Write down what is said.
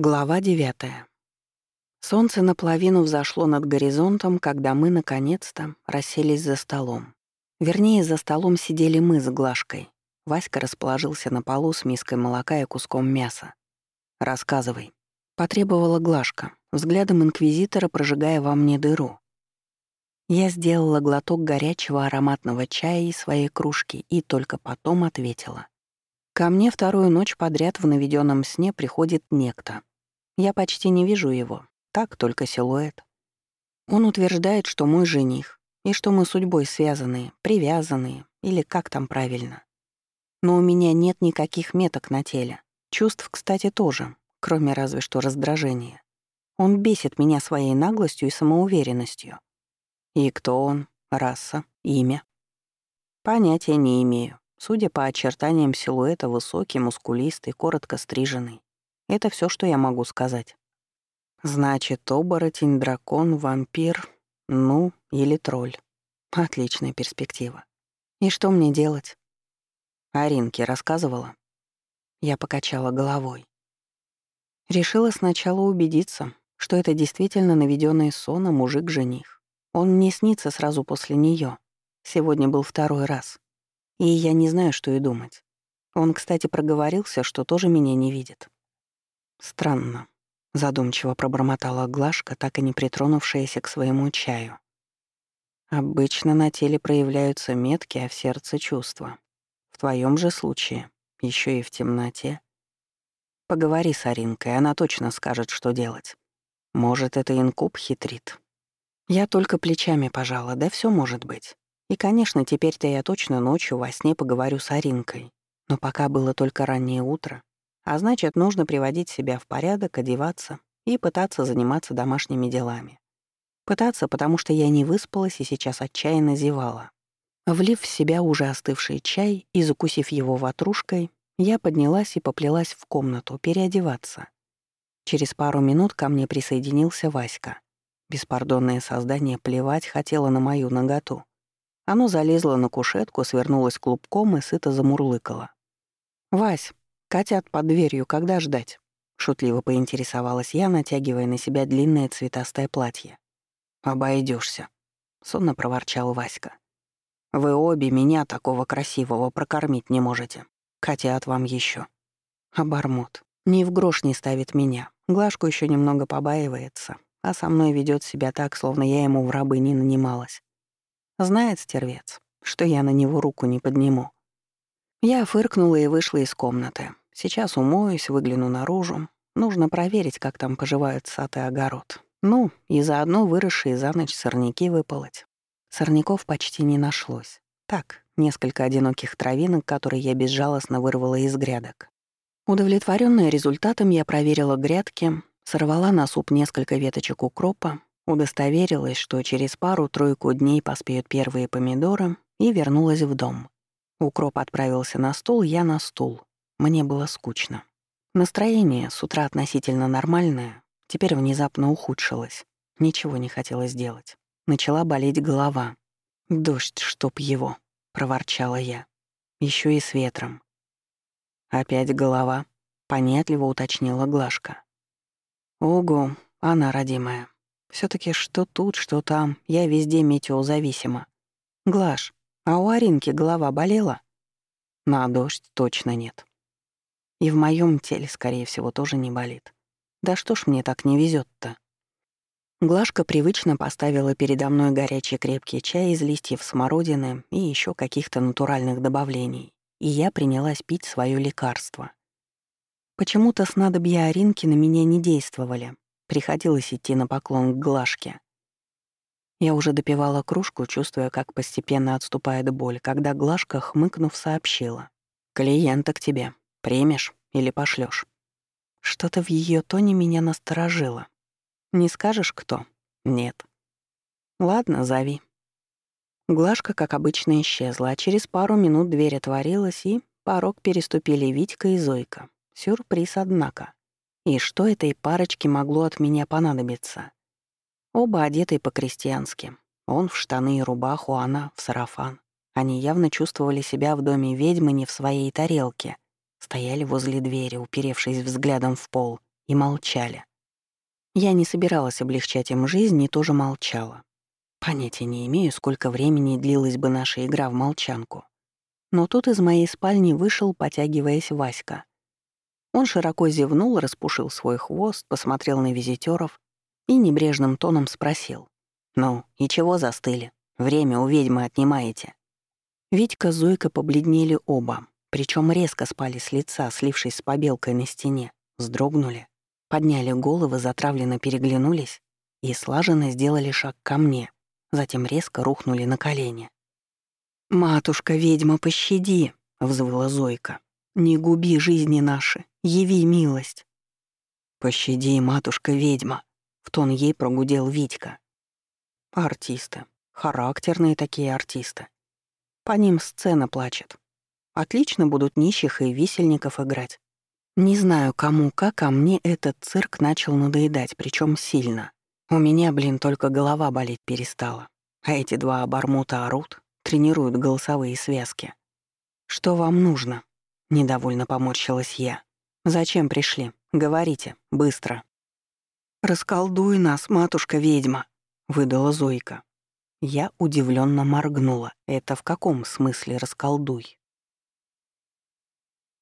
Глава девятая. Солнце наполовину взошло над горизонтом, когда мы, наконец-то, расселись за столом. Вернее, за столом сидели мы с Глашкой. Васька расположился на полу с миской молока и куском мяса. «Рассказывай», — потребовала Глашка, взглядом инквизитора прожигая во мне дыру. Я сделала глоток горячего ароматного чая из своей кружки и только потом ответила. Ко мне вторую ночь подряд в наведенном сне приходит некто. Я почти не вижу его, так только силуэт. Он утверждает, что мой жених, и что мы судьбой связаны, привязаны, или как там правильно. Но у меня нет никаких меток на теле. Чувств, кстати, тоже, кроме разве что раздражения. Он бесит меня своей наглостью и самоуверенностью. И кто он? Раса? Имя? Понятия не имею. Судя по очертаниям силуэта, высокий, мускулистый, коротко стриженный. Это все, что я могу сказать. Значит, оборотень, дракон, вампир, ну, или тролль. Отличная перспектива. И что мне делать? Аринке рассказывала. Я покачала головой. Решила сначала убедиться, что это действительно наведенный сон, а мужик-жених. Он не снится сразу после нее. Сегодня был второй раз. И я не знаю, что и думать. Он, кстати, проговорился, что тоже меня не видит. Странно. Задумчиво пробормотала Глашка, так и не притронувшаяся к своему чаю. Обычно на теле проявляются метки, а в сердце чувства. В твоем же случае, еще и в темноте. Поговори с Аринкой, она точно скажет, что делать. Может, это инкуб хитрит. Я только плечами пожала, да все может быть. И, конечно, теперь-то я точно ночью во сне поговорю с Аринкой. Но пока было только раннее утро, а значит, нужно приводить себя в порядок, одеваться и пытаться заниматься домашними делами. Пытаться, потому что я не выспалась и сейчас отчаянно зевала. Влив в себя уже остывший чай и закусив его ватрушкой, я поднялась и поплелась в комнату переодеваться. Через пару минут ко мне присоединился Васька. Беспардонное создание плевать хотело на мою наготу. Оно залезло на кушетку, свернулось клубком и сыто замурлыкало. «Вась, котят под дверью когда ждать?» — шутливо поинтересовалась я, натягивая на себя длинное цветастое платье. Обойдешься, сонно проворчал Васька. «Вы обе меня, такого красивого, прокормить не можете. Котят вам еще. Обормот. Ни в грош не ставит меня. Глажку еще немного побаивается, а со мной ведет себя так, словно я ему в рабы не нанималась. Знает стервец, что я на него руку не подниму. Я фыркнула и вышла из комнаты. Сейчас умоюсь, выгляну наружу. Нужно проверить, как там поживают сад и огород. Ну, и заодно выросшие за ночь сорняки выполоть. Сорняков почти не нашлось. Так, несколько одиноких травинок, которые я безжалостно вырвала из грядок. Удовлетворенная результатом, я проверила грядки, сорвала на суп несколько веточек укропа, Удостоверилась, что через пару-тройку дней поспеют первые помидоры, и вернулась в дом. Укроп отправился на стол, я на стул. Мне было скучно. Настроение, с утра относительно нормальное, теперь внезапно ухудшилось. Ничего не хотелось делать. Начала болеть голова. «Дождь, чтоб его», — проворчала я. Еще и с ветром. «Опять голова», — понятливо уточнила Глашка. «Ого, она родимая. все таки что тут, что там, я везде метеозависима. Глаш, а у Аринки голова болела? На дождь точно нет. И в моем теле, скорее всего, тоже не болит. Да что ж мне так не везет то Глашка привычно поставила передо мной горячий крепкий чай из листьев смородины и еще каких-то натуральных добавлений, и я принялась пить свое лекарство. Почему-то снадобья Аринки на меня не действовали, Приходилось идти на поклон к Глашке. Я уже допивала кружку, чувствуя, как постепенно отступает боль, когда Глашка, хмыкнув, сообщила. «Клиента к тебе. Примешь или пошлёшь?» Что-то в её тоне меня насторожило. «Не скажешь, кто?» «Нет». «Ладно, зови». Глашка, как обычно, исчезла, а через пару минут дверь отворилась, и порог переступили Витька и Зойка. Сюрприз, однако. И что этой парочке могло от меня понадобиться? Оба одеты по-крестьянски. Он в штаны и рубаху, она в сарафан. Они явно чувствовали себя в доме ведьмы не в своей тарелке. Стояли возле двери, уперевшись взглядом в пол, и молчали. Я не собиралась облегчать им жизнь и тоже молчала. Понятия не имею, сколько времени длилась бы наша игра в молчанку. Но тут из моей спальни вышел, потягиваясь, Васька. Он широко зевнул, распушил свой хвост, посмотрел на визитеров и небрежным тоном спросил. «Ну, и чего застыли? Время у ведьмы отнимаете». Витька, Зойка побледнели оба, причем резко спали с лица, слившись с побелкой на стене, вздрогнули, подняли головы, затравленно переглянулись и слаженно сделали шаг ко мне, затем резко рухнули на колени. «Матушка, ведьма, пощади!» — взвыла Зойка. «Не губи жизни наши, яви милость!» «Пощади, матушка, ведьма!» — в тон ей прогудел Витька. Артисты. Характерные такие артисты. По ним сцена плачет. Отлично будут нищих и висельников играть. Не знаю, кому как, а мне этот цирк начал надоедать, причем сильно. У меня, блин, только голова болеть перестала. А эти два обормута орут, тренируют голосовые связки. «Что вам нужно?» — недовольно поморщилась я. «Зачем пришли? Говорите, быстро». «Расколдуй нас, матушка-ведьма», — выдала Зойка. Я удивленно моргнула. «Это в каком смысле расколдуй?»